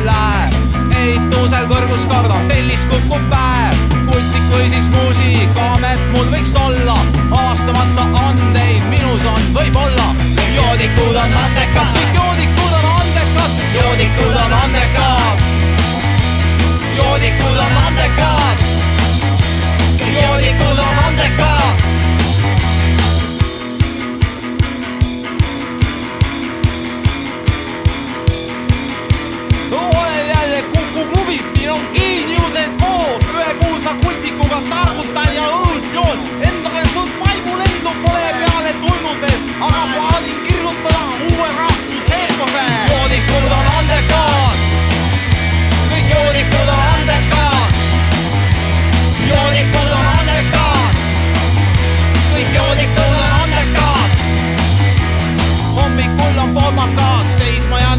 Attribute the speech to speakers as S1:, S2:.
S1: kontorisse tööle ma kunagi ei lähe. ehitusel kõrgus kardan, tellis kukub päev. kunstnik või siis muusikaamet mul võiks olla, avastamata andeid minus on võib-olla. joodikud on andekad, kõik my God, saves my eyes.